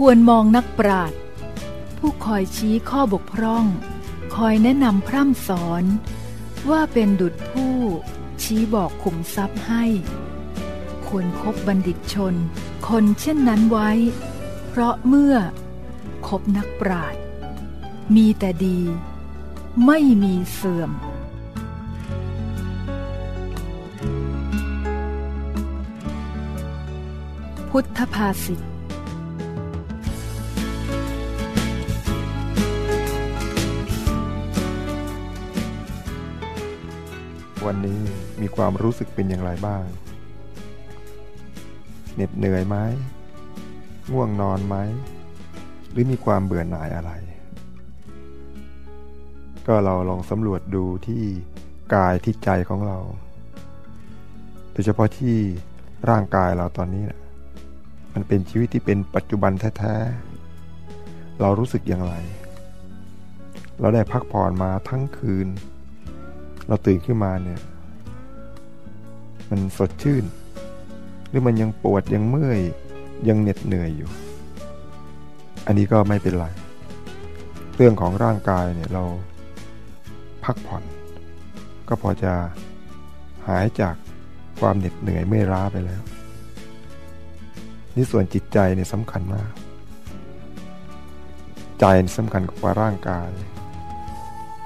ควรมองนักปราชญ์ผู้คอยชี้ข้อบกพร่อง คอยแนะนำพร่ำสอน ว่าเป็นดุจผู้ ชี้บอกขุมทรัพย์ให้ ควรคบบัณฑิตชน คนเช่นนั้นไว้ เพราะเมื่อคบนักปราชญ์มีแต่ดี ไม่มีเสื่อมพุทธภาษิต วันนี้มีความรู้สึกเป็นอย่างไรบ้าง เหน็ดเหนื่อยไหมง่วงนอนไหม หรือมีความเบื่อหน่ายอะไร ก็เราลองสำรวจดูที่กายที่ใจของเรา โดยเฉพาะที่ร่างกายเราตอนนี้นะมันเป็นชีวิตที่เป็นปัจจุบันแท้ๆ เรารู้สึกอย่างไร เราได้พักผ่อนมาทั้งคืน เราตื่นขึ้นมาเนี่ย มันสดชื่น หรือมันยังปวดยังเมื่อยยังเหน็ดเหนื่อยอยู่ อันนี้ก็ไม่เป็นไร เรื่องของร่างกายเนี่ยเราพักผ่อน ก็พอจะหายจากความเหน็ดเหนื่อยเมื่อยล้าไปแล้ว นี่ส่วนจิตใจเนี่ยสำคัญมาก ใจสำคัญกว่าร่างกาย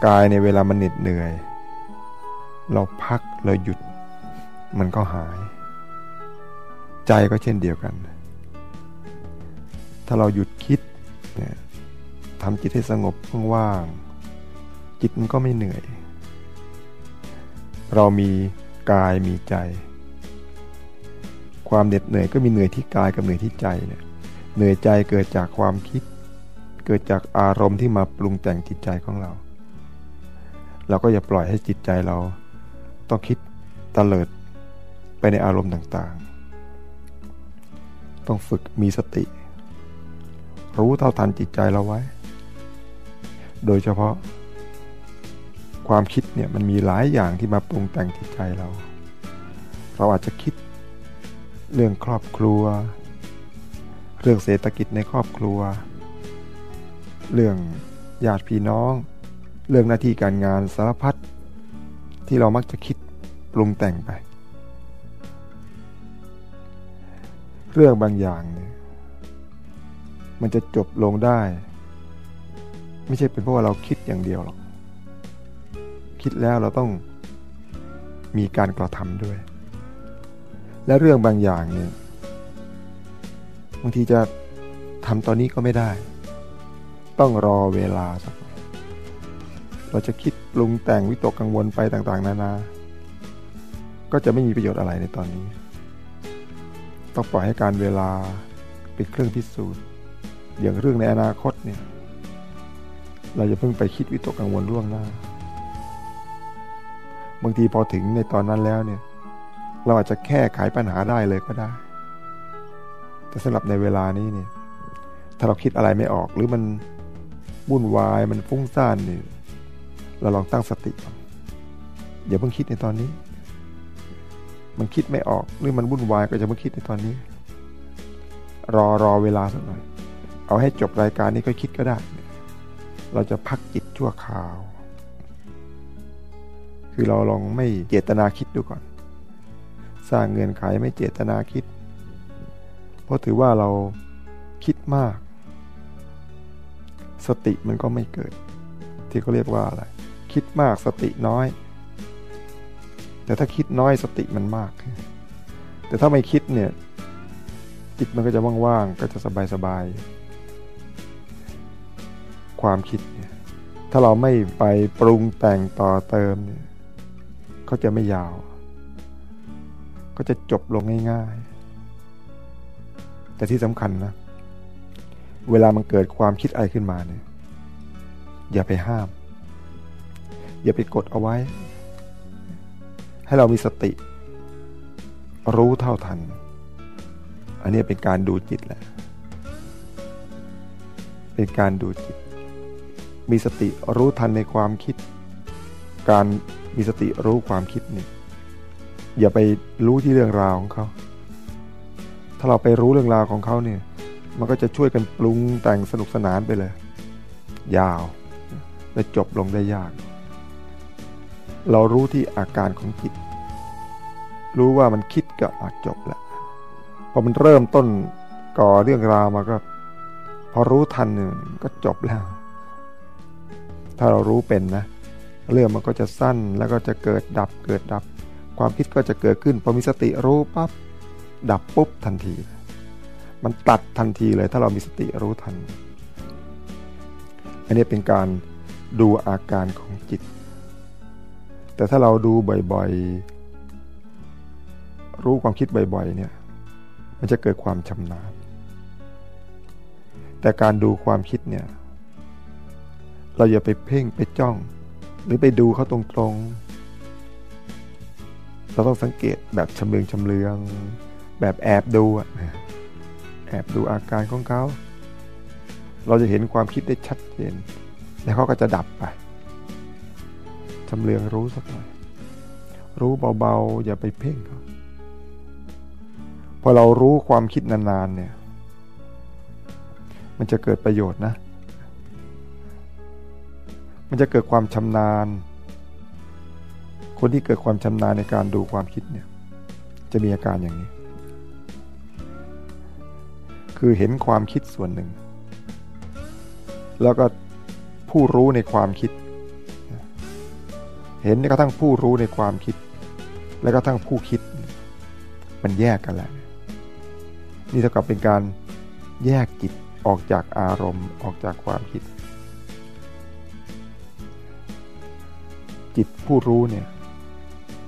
กายในเวลามันเหน็ดเหนื่อย เราพักเราหยุด มันก็หาย ใจก็เช่นเดียวกัน ถ้าเราหยุดคิดเนี่ยทำจิตให้สงบว่างจิตมันก็ไม่เหนื่อย เรามีกายมีใจ ความเหน็ดเหนื่อยก็มีเหนื่อยที่กายกับเหนื่อยที่ใจเนี่ยเหนื่อยใจเกิดจากความคิด เกิดจากอารมณ์ที่มาปรุงแต่งจิตใจของเรา เราก็อย่าปล่อยให้จิตใจเรา ต้องคิดตะเลิดไปในอารมณ์ต่างๆ ต้องฝึกมีสติ รู้เท่าทันจิตใจเราไว้ โดยเฉพาะ ความคิดเนี่ยมันมีหลายอย่างที่มาปรุงแต่งจิตใจเรา เราอาจจะคิดเรื่องครอบครัว เรื่องเศรษฐกิจในครอบครัว เรื่องญาติพี่น้อง เรื่องหน้าที่การงานสารพัด ที่เรามักจะคิดปรุงแต่งไป เรื่องบางอย่างเนี่ยมันจะจบลงได้ ไม่ใช่เป็นเพราะว่าเราคิดอย่างเดียวหรอก คิดแล้วเราต้องมีการกระทำด้วย และเรื่องบางอย่างเนี่ยบางทีจะทำตอนนี้ก็ไม่ได้ ต้องรอเวลาสักหน่อย เราจะคิดปรุงแต่งวิตกกังวลไปต่างๆ นานา ก็จะไม่มีประโยชน์อะไรในตอนนี้ ต้องปล่อยให้การเวลาเป็นเครื่องพิสูจน์ อย่างเรื่องในอนาคตเนี่ยเราจะเพิ่งไปคิดวิตกกังวลล่วงหน้า บางทีพอถึงในตอนนั้นแล้วเนี่ย เราอาจจะแค่ไขปัญหาได้เลยก็ได้ แต่สำหรับในเวลานี้เนี่ย ถ้าเราคิดอะไรไม่ออกหรือมันวุ่นวายมันฟุ้งซ่านเนี่ย เราลองตั้งสติก่อนอย่าเพิ่งคิดในตอนนี้ มันคิดไม่ออกหรือมันวุ่นวายก็จะเพิ่งคิดในตอนนี้ รอรอเวลาสักหน่อย เอาให้จบรายการนี้ก็คิดก็ได้ เราจะพักจิตชั่วคราว คือเราลองไม่เจตนาคิดดูก่อน สร้างเงื่อนไขไม่เจตนาคิด เพราะถือว่าเราคิดมาก สติมันก็ไม่เกิด ที่เขาเรียกว่าอะไร คิดมากสติน้อย แต่ถ้าคิดน้อยสติมันมาก แต่ถ้าไม่คิดเนี่ย จิตมันก็จะว่างๆก็จะสบายๆความคิดเนี่ยถ้าเราไม่ไปปรุงแต่งต่อเติมเนี่ยเขาจะไม่ยาว ก็จะจบลงง่ายๆ แต่ที่สำคัญนะ เวลามันเกิดความคิดอะไรขึ้นมาเนี่ย อย่าไปห้าม อย่าไปกดเอาไว้ ให้เรามีสติ รู้เท่าทัน อันนี้เป็นการดูจิตแหละ เป็นการดูจิต มีสติรู้ทันในความคิด การมีสติรู้ความคิดนี่อย่าไปรู้ที่เรื่องราวของเขา ถ้าเราไปรู้เรื่องราวของเขาเนี่ย มันก็จะช่วยกันปรุงแต่งสนุกสนานไปเลย ยาวและจบลงได้ยาก เรารู้ที่อาการของจิต รู้ว่ามันคิดก็อจบแล้วพอมันเริ่มต้นก่อเรื่องราวมาก็ พอรู้ทันหนึ่งก็จบแล้ว ถ้าเรารู้เป็นนะ เรื่องมันก็จะสั้นแล้วก็จะเกิดดับเกิดดับ ความคิดก็จะเกิดขึ้นพอมีสติรู้ปั๊บดับปุ๊บทันที มันตัดทันทีเลยถ้าเรามีสติรู้ทัน อันนี้เป็นการดูอาการของจิต แต่ถ้าเราดูบ่อยๆ รู้ความคิดบ่อยๆเนี่ยมันจะเกิดความชำนาญ แต่การดูความคิดเนี่ย เราอย่าไปเพ่งไปจ้อง หรือไปดูเขาตรงๆ เราต้องสังเกตแบบชำเลืองชำเลือง แบบแอบดูอะแอบดูอาการของเขา เราจะเห็นความคิดได้ชัดเจน แล้วเขาก็จะดับไป ชำเลืองรู้สักหน่อย รู้เบาๆ อย่าไปเพ่งเขาพอเรารู้ความคิดนานๆเนี่ย มันจะเกิดประโยชน์นะ มันจะเกิดความชำนาญ คนที่เกิดความชำนาญในการดูความคิดเนี่ย จะมีอาการอย่างนี้ คือเห็นความคิดส่วนหนึ่ง แล้วก็ผู้รู้ในความคิด เห็นกระทั่งผู้รู้ในความคิด และกระทั่งผู้คิด มันแยกกันแล้วนี่เท่ากับเป็นการแยกจิตออกจากอารมณ์ออกจากความคิด จิตผู้รู้เนี่ย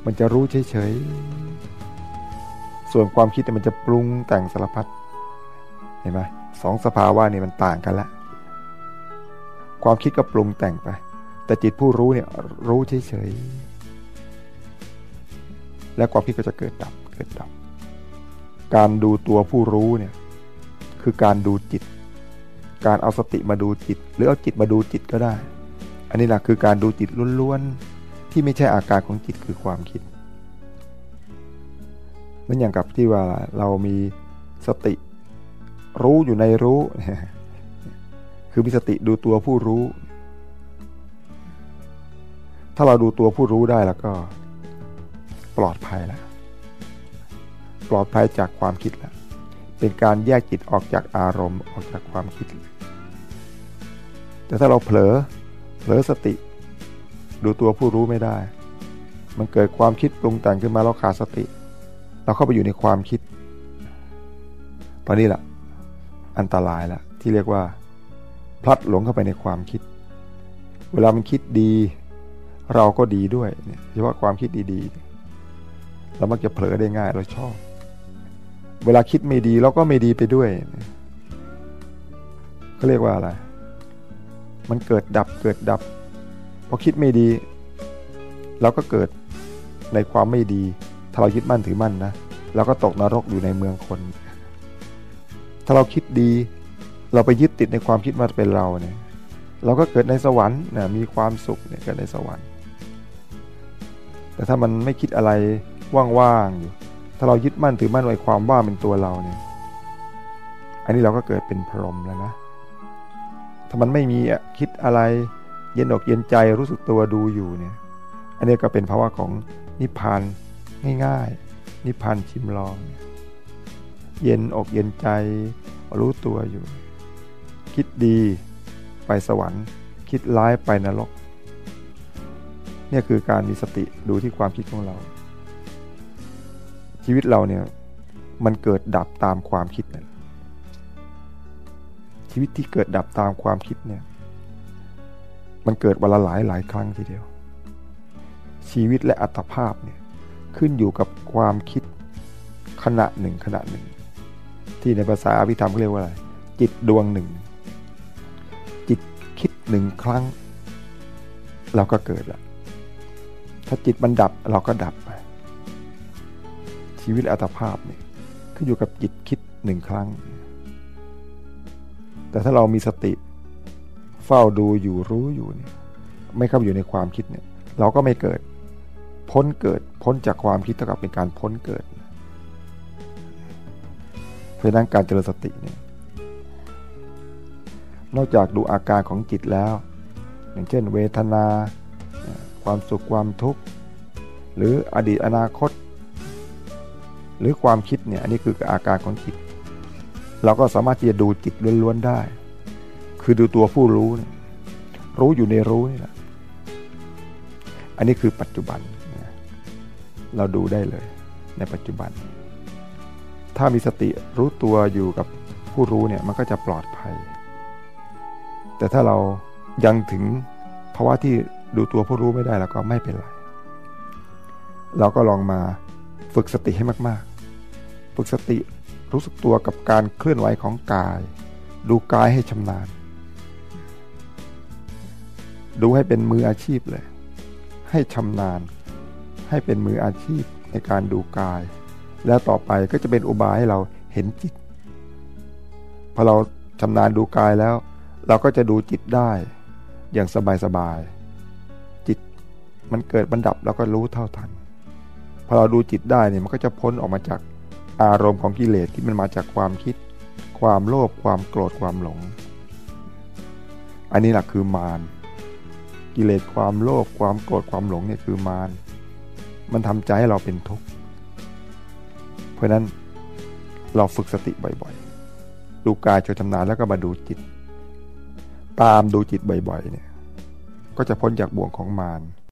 มันจะรู้เฉยๆ ส่วนความคิดมันจะปรุงแต่งสารพัดเห็นไหมสองสภาวะนี่มันต่างกันแล้วความคิดก็ปรุงแต่งไป แต่จิตผู้รู้เนี่ยรู้เฉยๆและความคิดก็จะเกิดดับเกิดดับ การดูตัวผู้รู้เนี่ยคือการดูจิต การเอาสติมาดูจิต หรือเอาจิตมาดูจิตก็ได้ อันนี้แหละคือการดูจิตล้วนๆที่ไม่ใช่อาการของจิตคือความคิดนั่นอย่างกับที่ว่าเรามีสติรู้อยู่ในรู้ คือมีสติดูตัวผู้รู้ ถ้าเราดูตัวผู้รู้ได้แล้วก็ปลอดภัยแล้วปลอดภัยจากความคิดแล้วเป็นการแยกจิตออกจากอารมณ์ออกจากความคิด แต่ถ้าเราเผลอเผลอสติ ดูตัวผู้รู้ไม่ได้ มันเกิดความคิดปรุงแต่งขึ้นมาเราขาดสติ เราเข้าไปอยู่ในความคิด ตอนนี้แหละอันตรายล้วที่เรียกว่า พลัดหลงเข้าไปในความคิด เวลามันคิดดี เราก็ดีด้วยเนี่ยเฉพาะความคิดดีๆเรามักจะเผลอได้ง่ายเราชอบ เวลาคิดไม่ดีเราก็ไม่ดีไปด้วยเขาเรียกว่าอะไร มันเกิดดับเกิดดับพอคิดไม่ดี เราก็เกิดในความไม่ดี ถ้าเรายึดมั่นถือมั่นนะเราก็ตกนรกอยู่ในเมืองคน ถ้าเราคิดดี เราไปยึดติดในความคิดว่าเป็นเราเนี่ยเราก็เกิดในสวรรค์นะมีความสุขเนี่ยเกิดในสวรรค์ แต่ถ้ามันไม่คิดอะไรว่างๆอยู่ ถ้าเรายึดมั่นถือมั่นไว้ความว่างเป็นตัวเราเนี่ย อันนี้เราก็เกิดเป็นพรหมแล้วนะ ถ้ามันไม่มีคิดอะไรเย็นอกเย็นใจรู้สึกตัวดูอยู่เนี่ย อันนี้ก็เป็นภาวะของนิพพานง่ายๆ นิพพานชิมลอง เย็นอกเย็นใจรู้ตัวอยู่ คิดดีไปสวรรค์ คิดร้ายไปนรก เนี่ยคือการมีสติดูที่ความคิดของเรา ชีวิตเราเนี่ยมันเกิดดับตามความคิดเนี่ยชีวิตที่เกิดดับตามความคิดเนี่ยมันเกิดวันละหลายหลายครั้งทีเดียว ชีวิตและอัตภาพเนี่ยขึ้นอยู่กับความคิดขณะหนึ่งขณะหนึ่ง ที่ในภาษาอภิธรรมเรียกว่าอะไร จิตดวงหนึ่ง จิตคิดหนึ่งครั้ง เราก็เกิดละ ถ้าจิตมันดับเราก็ดับไปชีวิตอัตภาพเนี่ยขึ้นอยู่กับจิตคิดหนึ่งครั้ง แต่ถ้าเรามีสติเฝ้าดูอยู่รู้อยู่เนี่ยไม่เข้าอยู่ในความคิดเนี่ย เราก็ไม่เกิด พ้นเกิดพ้นจากความคิดเท่ากับเป็นการพ้นเกิดเพราะนั้นการเจริญสติเนี่ยนอกจากดูอาการของจิตแล้ว อย่างเช่น เวทนา ความสุขความทุกข์หรืออดีตอนาคต หรือความคิดเนี่ยอันนี้คืออาการของจิต เราก็สามารถที่จะดูจิตล้วนๆได้ คือดูตัวผู้รู้รู้อยู่ในรู้นี่แหละอันนี้คือปัจจุบันเราดูได้เลย ในปัจจุบัน ถ้ามีสติรู้ตัวอยู่กับผู้รู้เนี่ยมันก็จะปลอดภัย แต่ถ้าเรายังถึงภาวะที่ ดูตัวผู้รู้ไม่ได้แล้วก็ไม่เป็นไร เราก็ลองมาฝึกสติให้มากๆ ฝึกสติรู้สึกตัวกับการเคลื่อนไหวของกาย ดูกายให้ชำนาญ ดูให้เป็นมืออาชีพเลย ให้ชำนาญ ให้เป็นมืออาชีพในการดูกาย แล้วต่อไปก็จะเป็นอุบายให้เราเห็นจิต พอเราชำนาญดูกายแล้ว เราก็จะดูจิตได้อย่างสบายๆ มันเกิดบันดับเราก็รู้เท่าทันพอเราดูจิตได้เนี่ยมันก็จะพ้นออกมาจากอารมณ์ของกิเลสที่มันมาจากความคิด ความโลภความโกรธความหลง อันนี้แหละคือมารกิเลสความโลภความโกรธความหลงเนี่ยคือมารมันทำใจให้เราเป็นทุกข์เพราะนั้นเราฝึกสติบ่อยๆ ดูกายจนชำนาญแล้วก็มาดูจิต ตามดูจิตบ่อยๆเนี่ยก็จะพ้นจากบ่วงของมาร